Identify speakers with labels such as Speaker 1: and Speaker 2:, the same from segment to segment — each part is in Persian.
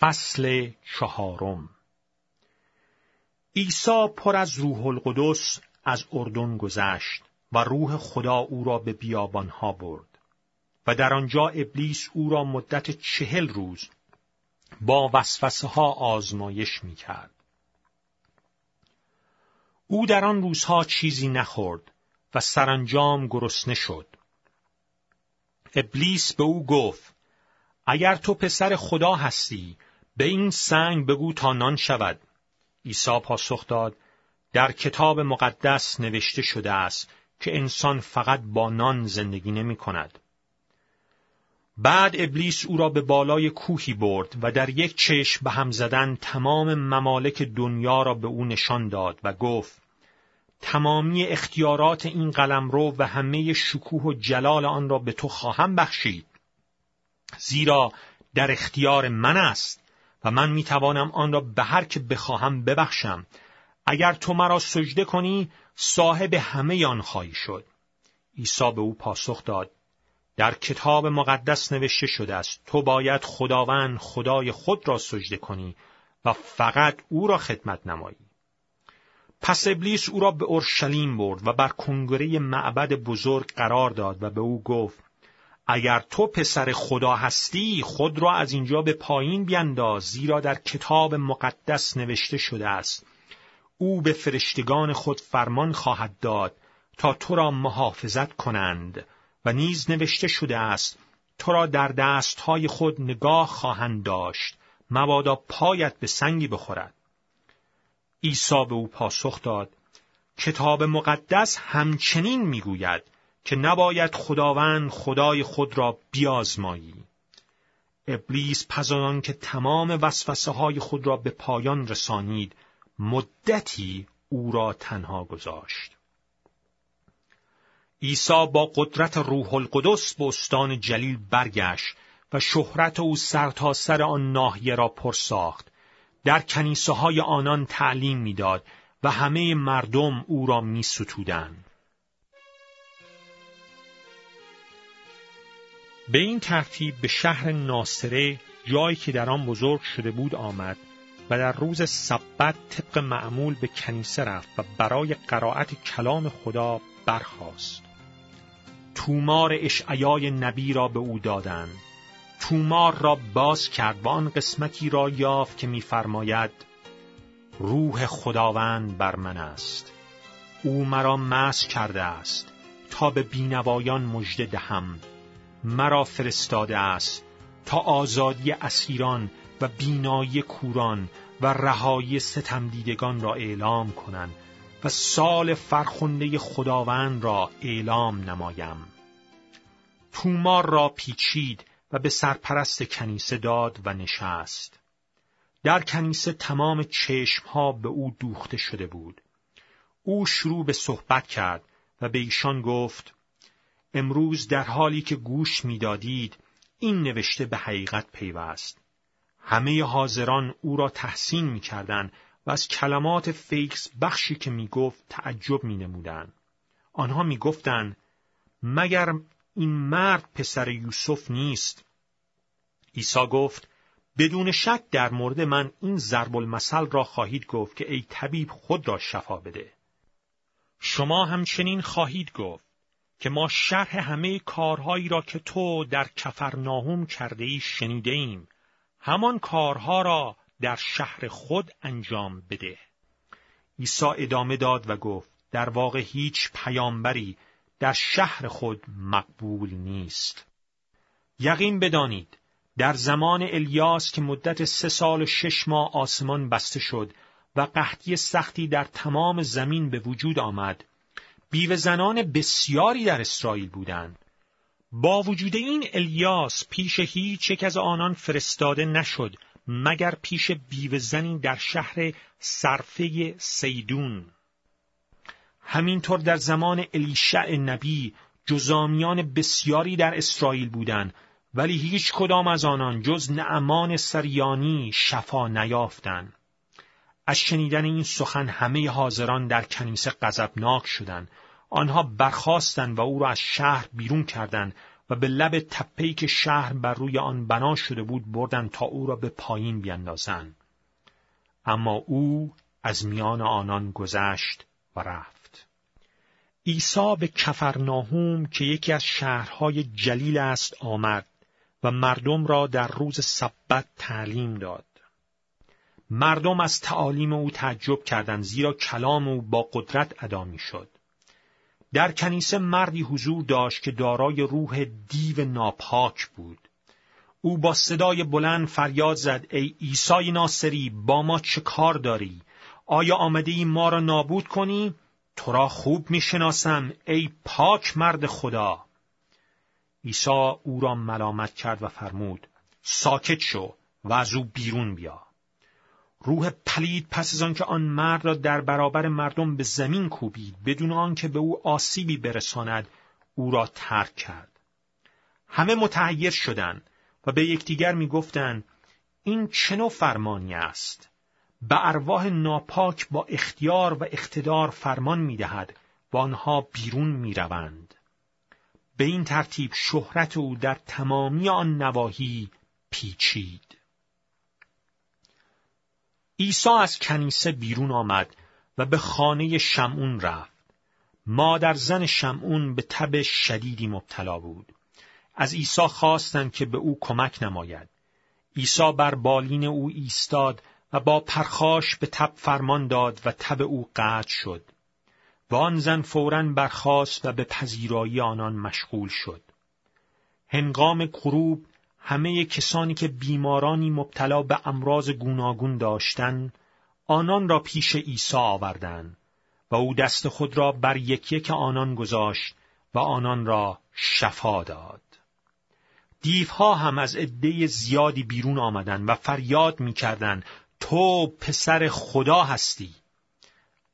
Speaker 1: فصل چهارم عیسی پر از روح القدس از اردن گذشت و روح خدا او را به بیابانها برد و در آنجا ابلیس او را مدت چهل روز با وسوسه ها آزمایش می کرد. او در آن روزها چیزی نخورد و سرانجام گرسنه شد. ابلیس به او گفت اگر تو پسر خدا هستی به این سنگ بگو تا نان شود. عیسی پاسخ داد در کتاب مقدس نوشته شده است که انسان فقط با نان زندگی نمی کند. بعد ابلیس او را به بالای کوهی برد و در یک چشم به هم زدن تمام ممالک دنیا را به او نشان داد و گفت تمامی اختیارات این قلمرو و همه شکوه و جلال آن را به تو خواهم بخشید. زیرا در اختیار من است. و من می توانم آن را به هر که بخواهم ببخشم. اگر تو مرا سجده کنی صاحب همه آن خواهی شد. عیسی به او پاسخ داد. در کتاب مقدس نوشته شده است تو باید خداوند خدای خود را سجده کنی و فقط او را خدمت نمایی. پس ابلیس او را به اورشلیم برد و بر کنگره معبد بزرگ قرار داد و به او گفت اگر تو پسر خدا هستی خود را از اینجا به پایین بینداز زیرا در کتاب مقدس نوشته شده است. او به فرشتگان خود فرمان خواهد داد تا تو را محافظت کنند. و نیز نوشته شده است تو را در دستهای خود نگاه خواهند داشت. مبادا پایت به سنگی بخورد. عیسی به او پاسخ داد کتاب مقدس همچنین می‌گوید که نباید خداوند خدای خود را بیازمایی. ابلیس پس که تمام وسوسه های خود را به پایان رسانید مدتی او را تنها گذاشت. عیسی با قدرت روح القدس به استان جلیل برگشت و شهرت او تا سر آن ناحیه را پر ساخت. در کنیسه های آنان تعلیم می‌داد و همه مردم او را می. به این ترتیب به شهر ناصره جایی که در آن بزرگ شده بود آمد و در روز سبت طبق معمول به کنیسه رفت و برای قرائت کلام خدا برخاست. تومار اشعیای نبی را به او دادند. تومار را باز کرد و آن قسمتی را یافت که می‌فرماید روح خداوند بر من است. او مرا مس کرده است تا به بینوایان مژده دهم مرا فرستاده است تا آزادی اسیران و بینایی کوران و رهایی ستمدیدگان را اعلام کنند و سال فرخنده خداوند را اعلام نمایم. تومار را پیچید و به سرپرست کنیسه داد و نشست. در کنیسه تمام چشمها به او دوخته شده بود. او شروع به صحبت کرد و به ایشان گفت امروز در حالی که گوش می‌دادید این نوشته به حقیقت پیوست. همه حاضران او را تحسین می‌کردند و از کلمات فیکس بخشی که می‌گفت تعجب مینمودند. آنها می‌گفتند مگر این مرد پسر یوسف نیست؟ عیسی گفت بدون شک در مورد من این ضرب المثل را خواهید گفت که ای طبیب خود را شفا بده. شما همچنین خواهید گفت که ما شرح همه کارهایی را که تو در کفرناهم کرده ای شنیده ایم همان کارها را در شهر خود انجام بده. عیسی ادامه داد و گفت در واقع هیچ پیامبری در شهر خود مقبول نیست. یقین بدانید در زمان الیاس که مدت سه سال و شش ماه آسمان بسته شد و قحطی سختی در تمام زمین به وجود آمد بیوه زنان بسیاری در اسرائیل بودند. با وجود این الیاس پیش هیچ یک از آنان فرستاده نشد مگر پیش بیوه زنی در شهر صرفه سیدون. همینطور در زمان الیشع نبی جزامیان بسیاری در اسرائیل بودند ولی هیچ کدام از آنان جز نعمان سریانی شفا نیافتند. از شنیدن این سخن همه حاضران در کنیسه غضبناک شدند. آنها برخواستند و او را از شهر بیرون کردند و به لب تپه‌ای که شهر بر روی آن بنا شده بود بردند تا او را به پایین بیندازند. اما او از میان آنان گذشت و رفت. عیسی به کفرناهوم که یکی از شهرهای جلیل است آمد و مردم را در روز سبت تعلیم داد. مردم از تعالیم او تعجب کردند زیرا کلام او با قدرت ادا شد. در کنیسه مردی حضور داشت که دارای روح دیو ناپاک بود. او با صدای بلند فریاد زد ای عیسی ناصری با ما چه کار داری؟ آیا آمده ای ما را نابود کنی؟ تو را خوب می‌شناسم ای پاک مرد خدا. عیسی او را ملامت کرد و فرمود ساکت شو و از او بیرون بیا. روح پلید پس از آنکه آن مرد را در برابر مردم به زمین کوبید بدون آنکه به او آسیبی برساند او را ترک کرد. همه متحیر شدند و به یکدیگر می‌گفتند این چه فرمانی است؟ به ارواح ناپاک با اختیار و اقتدار فرمان می‌دهد و آنها بیرون می‌روند. به این ترتیب شهرت او در تمامی آن نواحی پیچید. عیسی از کنیسه بیرون آمد و به خانه شمعون رفت. مادر زن شمعون به تب شدیدی مبتلا بود. از عیسی خواستند که به او کمک نماید. عیسی بر بالین او ایستاد و با پرخاش به تب فرمان داد و تب او قطع شد. و آن زن فورا برخاست و به پذیرایی آنان مشغول شد. هنگام غروب همه کسانی که بیمارانی مبتلا به امراض گوناگون داشتند آنان را پیش عیسی آوردند و او دست خود را بر یک یک آنان گذاشت و آنان را شفا داد. دیوها هم از عده زیادی بیرون آمدند و فریاد می‌کردند تو پسر خدا هستی.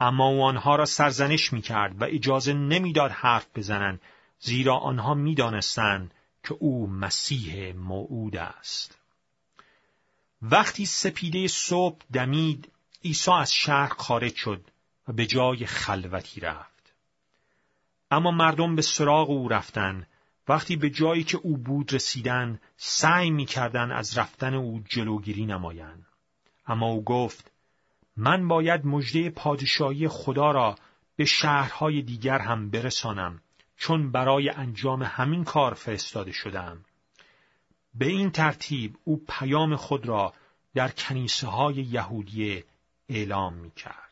Speaker 1: اما او آنها را سرزنش می‌کرد و اجازه نمی‌داد حرف بزنند زیرا آنها می‌دانستند که او مسیح موعود است. وقتی سپیده صبح دمید عیسی از شهر خارج شد و به جای خلوتی رفت. اما مردم به سراغ او رفتن. وقتی به جایی که او بود رسیدن سعی می‌کردند از رفتن او جلوگیری نمایند. اما او گفت من باید مژده پادشاهی خدا را به شهرهای دیگر هم برسانم چون برای انجام همین کار فرستاده شدم. به این ترتیب او پیام خود را در کنیسه های یهودیه اعلام می کرد.